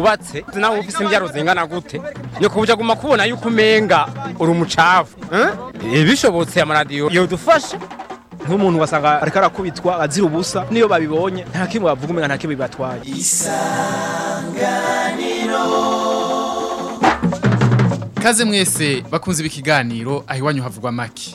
wubatse nawe ufite imbyaro zingana gute ni ku buryo kubona yuko umenga uri umucafu eh? Eh, bishobotse amaradiyo yodufashe nk'umuntu wasanga ariko arakubitwa azira ubusa niyo babibonye nta kimwe bavuga umenya nta kimwe bibatwaye isanganiro Kaze mwese bakunze ikiganiro aho iwanyu havugwa make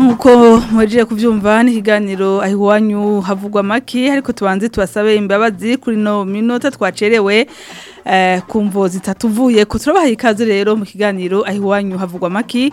nk'uko murije kubyumva n'ikiganiro aho iwanyu havugwa make ariko tubanze tubasabe imbabazi kuri no minota twacerewe eh, ku mvo zitatuvuye ko turabahaye ikaze rero mu kiganiro ahiwanyu iwanyu havugwa make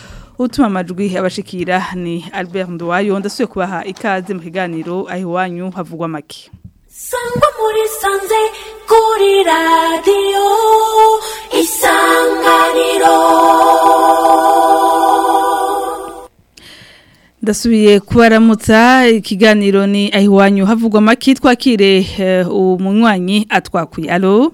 utuma amajwi abashikira ni albert nduwayo ndasubiye kubaha ikaze mu kiganiro aho iwanyu havugwa make sangwa muri sanze kuri radiyo isanganiro ndasubiye kubaramutsa ikiganiro ni ahiwanyu havugwa make twakire eh, umunywanyi atwakuye alo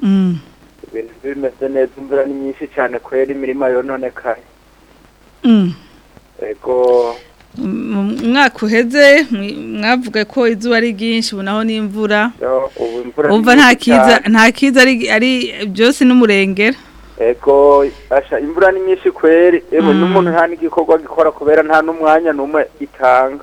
hmm. ibintu bimeze neza imvura ni nyinshi cyane kubera imirima yononekaye yego hmm. umwaka uheze mwavuga ko izuba ari ryinshi ubu naho n'imvura wumva nta kiza ari byose n'umurengera eko asha imvura ni nyinshi kweri ewe mm. n'umuntu nta n'igikorwa gikora kubera nta n'umwanya n'umwe itanga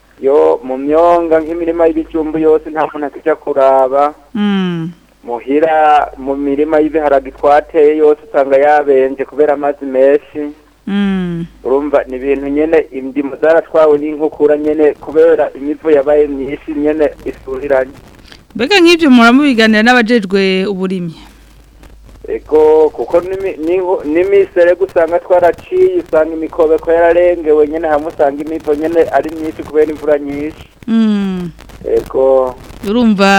yo mu myonga nk'imirima y'ibijumbu yose nta muntu akijya kuraba hmm. muhira mu mirima y'ibiharage twateye yose usanga yabenje kubera amazi menshi hmm. urumva ni ibintu nyine indimu zaratwawe n'inkukura nyine kubera imivu yabaye myinshi nyine isuriranye mbega nk'ibyo muramubiganira n'abajejwe uburimyi kuko n'imisere usanga twaraciye usanga imikobeko yararengewe nyine hamwe usanga imivo nyine ari myinshi kubera imvura nyinshi hmm. urumva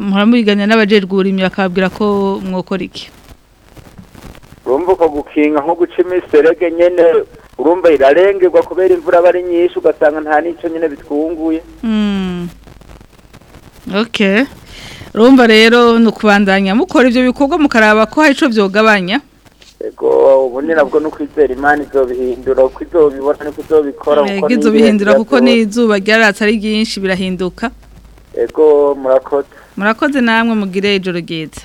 muramuriganya n'abajejwura imyaka bakabwira ko mwokora iki urumva uko gukinga nko guca imiserege nyine urumva irarengerwa kubera imvura aba ari nyinshi ugasanga nta n'icyo nyine bitwunguye hmm. Oke. urumva rero ni ukubandanya mukora ibyo bikorwa mukaraba ko hari icyo byogabanya ubu ni nabwo ni ukwizera imana izobihindura uko izobibona niko izobikora kuko izobihindura kuko n'izuba ryaratse ari ryinshi birahinduka ego murakoze murakoze namwe mugire ijoro ryiza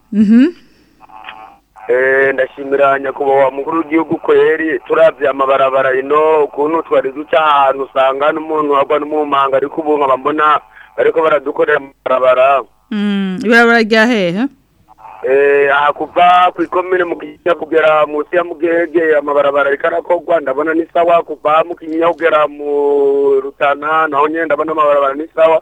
mm-hmm. eh, ndashimira nyakubahwa mukuru w'igihugu ko yari turabye amabarabara ino ukuntu twari duca ahantu usanga n'umuntu wagwa n'umumanga ariko ubu nkaba mbona bariko baradukorera mu barabara hmm, ibarabara rya hehe eh, aha kuva ku ikomine mu kinyinya kugera munsi ya mugege amabarabara ariko arakorwa ndabona ni kuva mu kinyinya kugera mu rutana naho nyine ndabona amabarabara hmm. ni sawa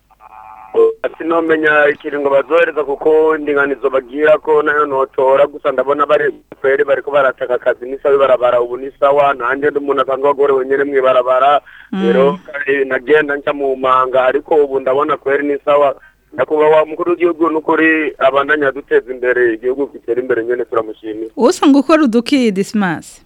sinomenya ngo bazohereza kuko indinganizo bagira ko nayo notora gusa ndabona bari feri bariko barataka akazi n'isawa ibarabara ubu ni sawa nanjye ndi umuntu asanzwe agorewe nyine mu ibarabara rero mm. nagenda nca mu manga ariko ubu ndabona kweri ni sawa nyakubahwa umukuru w'igihugu n'ukuri abandanya duteza imbere igihugu gitera imbere nyine turamushimira usanga ukora udukiye disimasi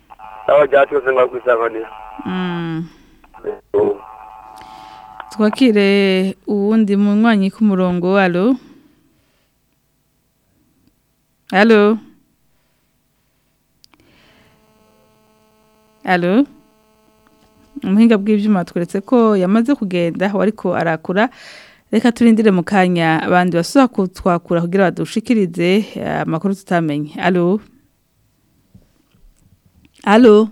sawa ryatose nkakwisanga twakire uwundi munywanyi k'umurongo alo alo alo umuhinga bw'ibyuma tweretse ko yamaze kugenda ariko arakura reka turindire mu kanya abandi basuba kutwakura kugira badushikirize eh, amakuru tutamenye alo alo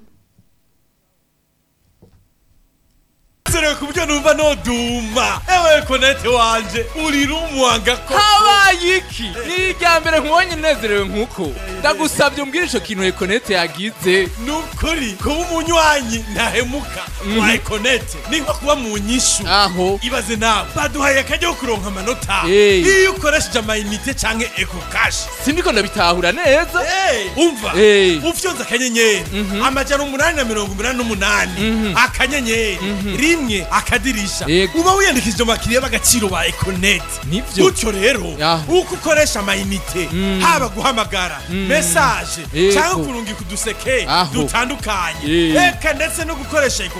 userewe ku buryo no duma ewe konete wanje urira umwanga ko habaye iki irya mbere nkubonye nezerewe nk'uko ndagusabye umbwire ico kintu ekonete yagize ni ukuri kuba umunywanyi ntahemuka mhm. wa ekonete ni nko kuba mu nyishu aho ibaze nawe baduhaye akajya ko kuronka amanota iyo ukoresheje amayinite canke eko kashi sindiko ndabitahura neza umva ufyonze akanyenyeri mhm. amajana umunani na mirongo umunani n'umunani mhm. akanyenyeri rimwe namwe akadirisha uba wiyandikije mu bakiriya b'agaciro ba ekoneti nibyo gutyo rero uko ukoresha amayinite mm. haba guhamagara mm. mesaje cyangwa kurungika uduseke dutandukanye reka ndetse no gukoresha eko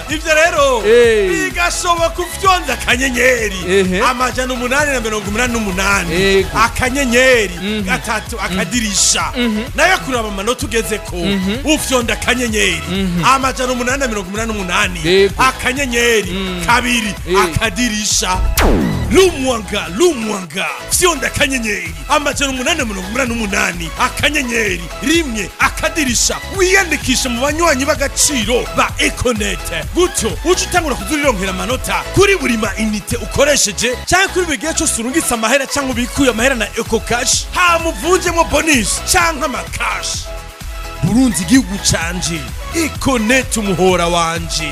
ibyo rero eh. bigashoboka ufyonze akanyenyeri amajana umunani na mirongo umunani n'umunani akanyenyeri mhm. gatatu akadirisha nayo kureba amanota ugeze ko ufyonda akanyenyeri amajana umunani na mirongo umunani n'umunani akanyenyeri kabiri akadirisha n'umwanga n'umwanga fyonda akanyenyeri amajana umunani mirongo umunani n'umunani akanyenyeri rimwe akadirisha wiyandikisha mu banywanyi b'agaciro ba ekonete gutyo uje utangura kuzurironkera amanota kuri buri ma inite ukoresheje cyangwa kuri buri gihe cyose urungitse amahera cyangwa ubikuye amahera na eko kashi hamuvunjemo bonisi cyangwa amakashi burunzi igihugu canje ikonete umuhora wanje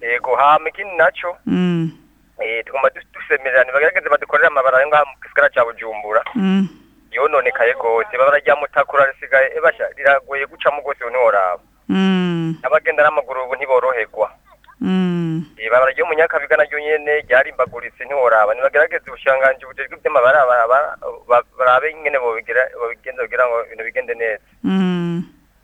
yego hama ikindi nacyo mm. eh, tugomba dusemererane bagaragaze badukorera amabara ngaha mu gisagara cya bujumbura yononekaye rwose eh, mm. mm. eh, baba barajya mutakura risigaye basha riragoye gucamo rwose ntiworaba abagenda n'amaguru ubu ntiboroherwa ibara ryo mu nyakabiga naryo nyene ryarimbaguritse ntiworaba nibagerageza ubushanganji bujejwe ivy'amabara barabe ingene bobigenza kugira ngo ibintu bigende neza mm.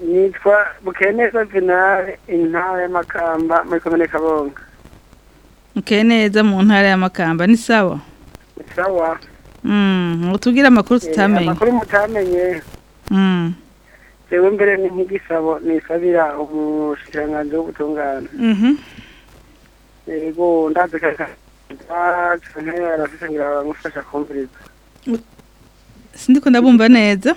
Nitwa Bukeneza Vinare intara ya muri komune Kabonga. Bukeneza mu ntara yamakamba Makamba ni sawa. Sawa. Mm, utugira amakuru tutamenye. Eh, amakuru mutamenye. Mm. yewe mbere ni nk'igisabo nisabira umushikiranganji w'ubutungane yego ndazi canke arafise ngira baramufasha kumviriza ndabumva neza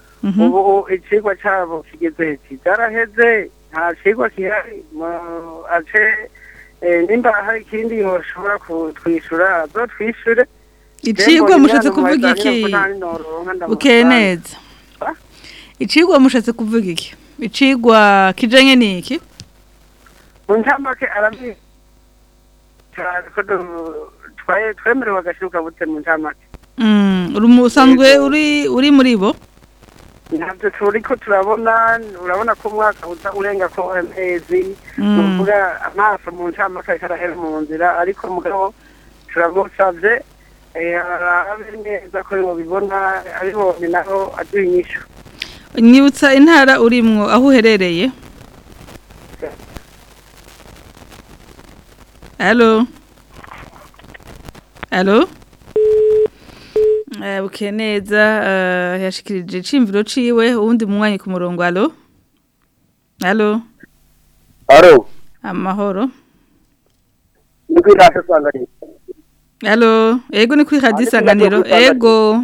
mhm. ubu ikigwa cyabo kigeze kigaraheze nta kigwa kihari ace eh, nimba hari ikindi bashobora kutwishyura zo twishyure icigwa mushatse ah? kuvuga iki bukeye neza icigwa mushatse kuvuga iki icigwa kijanye niki muntambake arabi twemerewe agashiruka bute muntambake mm uri uri muri bo ntabyo ko turabona urabona ko umwaka uza urenga ko amezi tuvuga mm. amaso mu ncamaka karahera mu nzira ariko mugabo turamusavye eh, arabe neza ko bibona aribo nabo aduha inyishu Nyibutsa intara urimwo aho uherereye Allo Allo Eh bukeneza eh, yashikirije cimviro ciwe uwundi munywanyi ku murongo allo Allo Allo Amahoro Allo Ego ni kuri hadisanganiro ah, Ego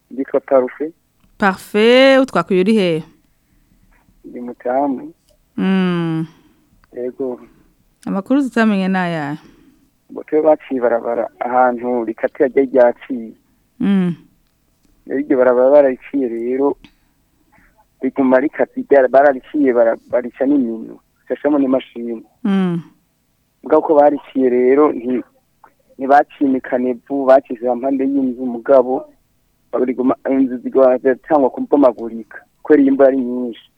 yitwa parufe parufe utwakuye uri hehe ni mutamu yego mm. amakuru tutamenye ni ayahe ngo tube baciye ibarabara ahantu rikatira ryaciye mm. iryo baraba barariciye rero riguma rikatidara barariciye barica n'imino cashamo n'imashini mugabo mm. ko bariciye rero ntibacimikane vu bacize hampande y'inzu mugabo baguma inzu zigatangwa kubomagurika kubera iyo imvura ari nyinshi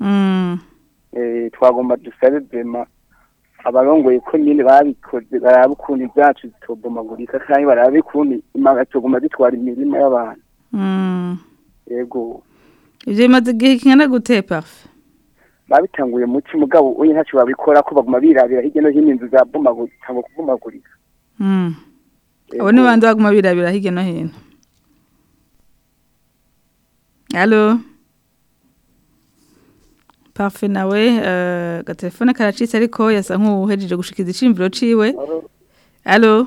mm. eh, twagomba dusabe vema abarongoye ko nyine babikoze baraba ukuntu ibyacu zitobomagurika kandi baraba ukuntu imanga zitoguma zitwara imirima y'abantu yego ibyo bimaze igihe kingana gute parufe babitanguye mu cyi mugabo uyu ntacyo babikora ko baguma birabira hirya no hino inzu zabumagurika kubumagurika abo ni bandi baguma birabira hirya no hino halo parufe nawe agatelefone karacitse ariko yasa nk'uwuhejeje gushikiza icyiyumviro cyiwe halo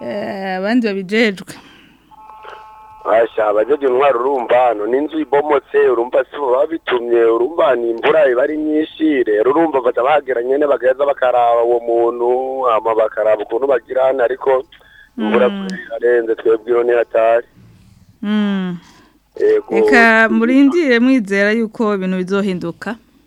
eh, abandi babijejwe basha abajyaga intwaro urumva hano n'inzu ibomotse urumva si bo babitumye urumva ni imvura iba ari nyinshi rero urumva bajya bahagera nyine bagaheza bakaraba uwo muntu bakaraba ukuntu bagira hano ariko imvura mm. irarenze twebwe iyo ntihatari mm. reka murindire mwizera yuko ibintu bizohinduka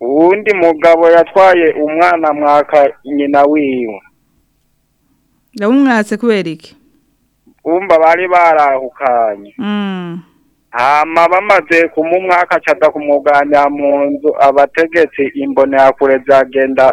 undi mugabo yatwaye umwana mwaka nyina wiwe ndabumwatse kubera iki bumva bari barahukanye mm. hama bamaze kumumwaka aca kumwuganira mu nzu abategetsi imboneyakure zagenda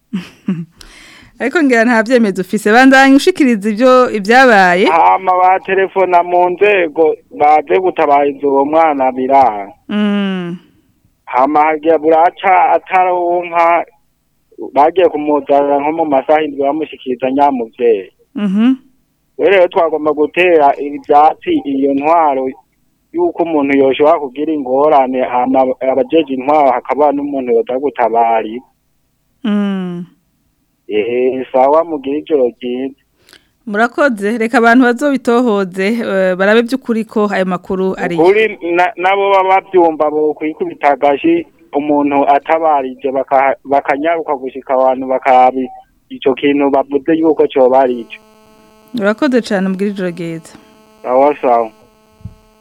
ariko ngira nta byemezo ufise bandanye ushikiriza ibyo ibyabaye hama ba telefona mu nzego baze gutabariza uwo mwana biraha mm. hama hagiye buraca ataronka bagiye kumuzanira nko mu masaha indwi bamushyikiriza nyamubyeyi mm-hmm. rero twagomba gutera ibyatsi iyo ntwaro yuko umuntu yoshobora kugira ingorane abajeje intwaro hakaba n'umuntu yodagutabari mm. eee sawa mugira ijoro ryiza murakoze reka abantu bazobitohoze eh, barabe by'ukuri ko ayo makuru ari ukuri nabo baba bo bokwikubita agashi umuntu atabarije bakanyaruka gushika abantu bakabi icyo kintu bavuze yuko cyoba ari urakoze cyane ubwiriro bwiza sawa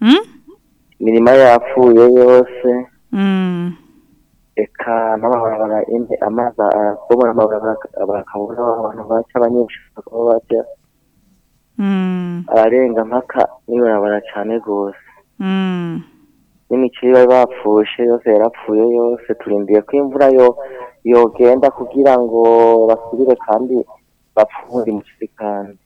mm? imirima yapfuye yose mm eka n'amabarabara amazi akomora amabarabara bakabura abantu baca abanyeshuri bakaba ararenga mpaka n'ibarabara cyane rwose n'imiceri bari bapfushe yose yarapfuye yose turindiye ko imvura yo yogenda kugira ngo basubire kandi bapfure umuceri kandi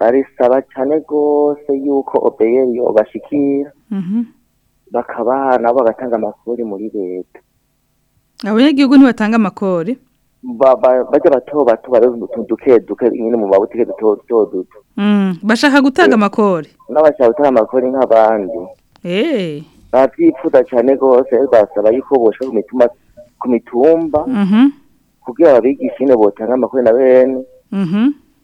barisaba cyane rwose yuko obeyeri bashikira mm-hmm. bakaba nabo bagatanga amakori muri leta abanyagihugu ntibatanga amakori bajya bato bato bari duke duke nyine mu mabutike duto duto mm. bashaka gutanga eh, amakori n'abashaka gutanga amakori nk'abandi eh. babyifuza cyane rwose basaba yuko boshaka ku mitumba mhm. kugira babigishe nyine botanga amakuru na bene mhm.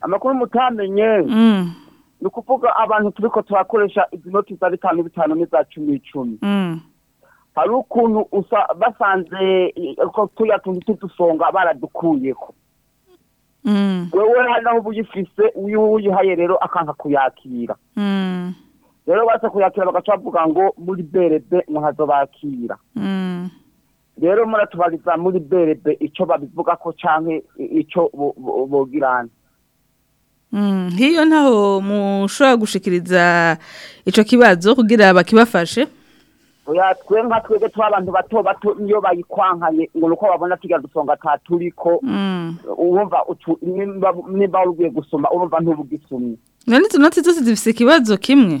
amakuru mutamenye mm. ni ukuvuga abantu turi ko turakoresha izi noti za bitanu bitanu n'iza cumi icumi mm. hari ukuntu basanze eh, turiya tuntu tudusonga baradukuyeho mm. wowe hari naho uba uyifise uyu uyihaye rero akanga kuyakira rero baza kuyakira bagaca bavuga ngo muri berebe ntazo bakira rero muratubariza muri berebe icyo babivuga ko cyangwa icyo bogirana nk'iyo mm, ntaho mushobora gushikiriza icyo kibazo kugira bakibafashe twe nka twebwe tuba abantu bato bato iyo bayikwankanye ngo ni uko babona kigali dusonga taturiko mm. wumva nimba wari gusoma urumva ntubugisumye rero izo noti zose zifite ikibazo kimwe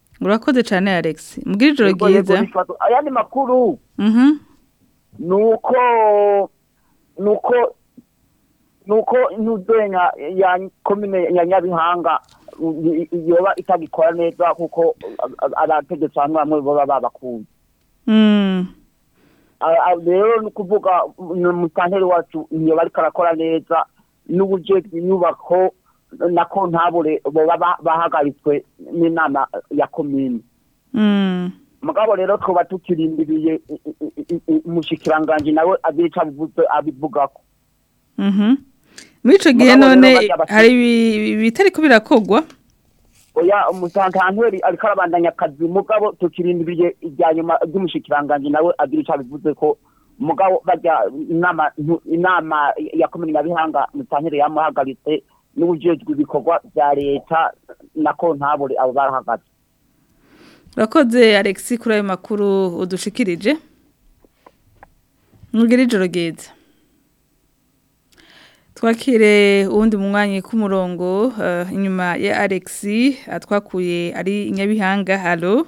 urakoze cyane alex mbwira ijoro ryiza ayandi makuru mm-hmm. ni uko ni uko ni uko intuduye ya komine ya nyabihanga yoba itagikora neza kuko abategetsi bamwe bamwe baba babakunze rero ni ukuvuga musanteri wacu yoba bari arakora neza n'uburyo inyubako nako ntabure baba bahagaritswe n'inama ya komini mugabo rero twaba tukirindiriye umushyikirangange nawe abica abivugako muri icyo gihe none hari ibitari kubirakogwa oya umusantankweri ariko arabandanya akazi mugabo tukirindiriye ibya nyuma by'umushikiranganji nawe agira icyo abivuze ko mugabo bajya inama inama ya komini nyabihanga musantere yamuhagaritse n'ubujejwe ibikorwa bya leta nako ntabure abo barahagaze urakoze alexi kuri ayo makuru udushikirije mwigirije ijoro ryiza twakire uwundi mwanyi k'umurongo eh, inyuma ya Alex atwakuye eh, ari inyabihanga halo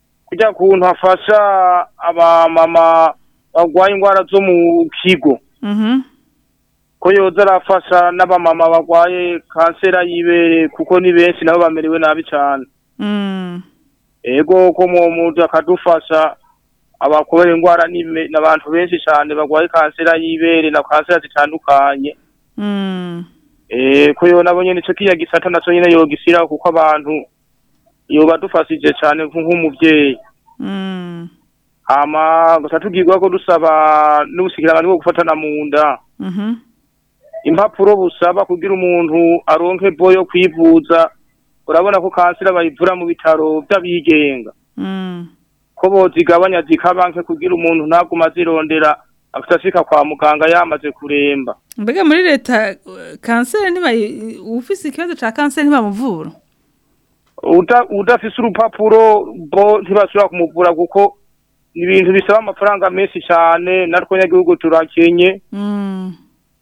kujya kuntu hafasha abamama barwaye indwara zo mu kigo mm-hmm. ko yoza arafasha n'abamama barwaye kansera y'ibere kuko ni benshi nabo bamerewe nabi cyane mm. ego ko muntu akadufasha abakobera indwara n'abantu benshi cyane bagwaye kansera y'ibere na kansera zitandukanye mm ee eh, kuyo nabo nyene ico kiya gisata naco nyene yogisira kuko abantu yobadufasije cane nk'umuvyeyi hama mm. gusatubwirwako dusaba n'ubushikiranganji bwo gufatana mu nda mm-hmm. impapuro busaba kugira umuntu aronke bo yo kwivuza urabona ko kansira bayivura mu bitaro by'abigenga mm. ko bozigabanya zikabanke kugira umuntu ntaguma zirondera afite kwa muganga yamaze kuremba mbega muri leta kanseri niba ufise ikibazo cya kanseri ntibamuvura udafise urupapuro bo ntibashobora kumuvura kuko ibintu bisaba amafaranga menshi cyane natwe nyagihugu turakenye mm.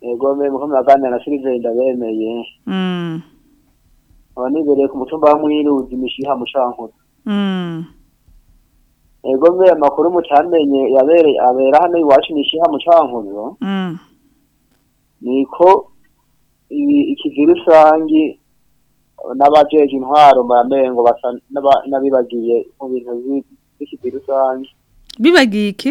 ego me mukomeye aganira na Silvenda bemeye mm abanibereye ku mutumba wa Mwiruzi mishiha mushankuru mm ego me makuru mutamenye yabere abera hano iwacu mishiha mushankuru mm niko ikivirusangi n'abajeje intwaro baramengo basa n'abibagiye mu bintu bibagiye iki